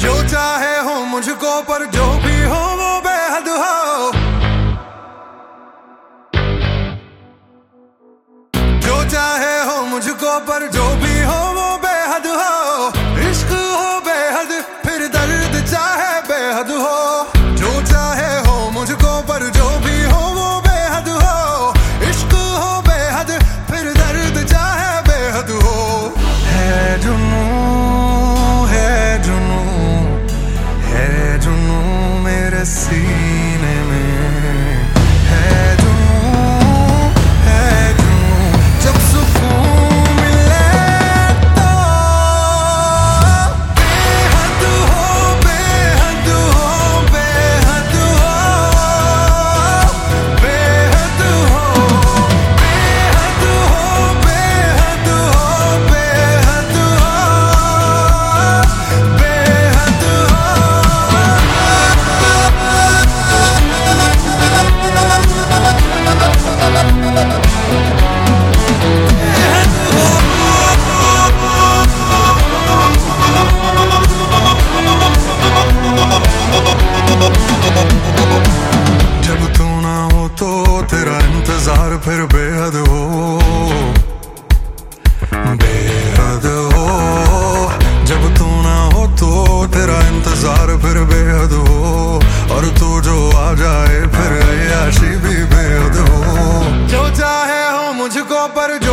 जो चाहे हो मुझको, पर जो भी हो वो बेहद हो। जो चाहे हो मुझको, पर जो भी see. तेरा इंतज़ार फिर बेहद हो। बेहद हो। जब तू ना हो तो तेरा इंतज़ार फिर बेहद हो। और तू जो आ जाए फिर आशी भी बेहद हो। जो चाहे हो मुझको पर जो